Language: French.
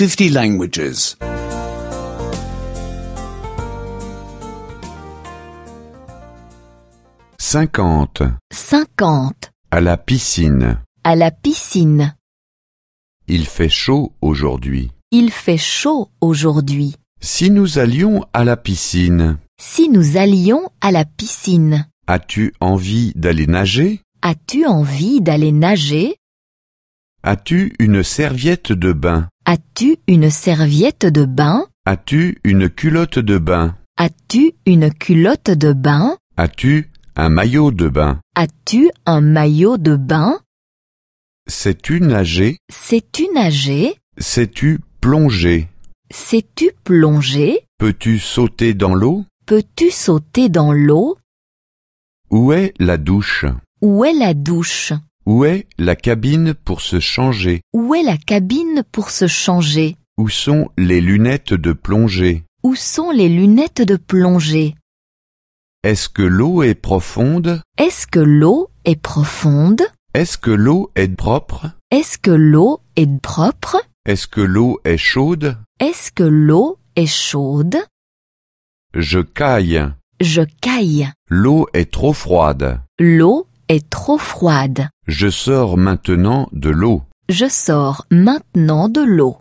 50 languages. 50. 50. À la piscine. À la piscine. Il fait chaud aujourd'hui. Il fait chaud aujourd'hui. Si nous allions à la piscine, Si nous allions à la piscine, as-tu envie d'aller nager? As-tu envie d'aller nager? As-tu une serviette de bain? As-tu une serviette de bain? As-tu une culotte de bain? As-tu une culotte de bain? As-tu un maillot de bain? As-tu un maillot de bain? Sais-tu nager? Sais-tu nager? Sais-tu plonger? Sais-tu plonger? Peux-tu sauter dans l'eau? Peux-tu sauter dans l'eau? Où est la douche? Où est la douche? Où est la cabine pour se changer? Où est la cabine pour se changer? Où sont les lunettes de plongée? Où sont les lunettes de plongée? Est-ce que l'eau est profonde? Est-ce que l'eau est profonde? Est-ce que l'eau est propre? Est-ce que l'eau est propre? Est-ce que l'eau est chaude? Est-ce que l'eau est chaude? Je caille. Je caille. L'eau est trop froide. L'eau est trop froide. Je sors maintenant de l'eau. Je sors maintenant de l'eau.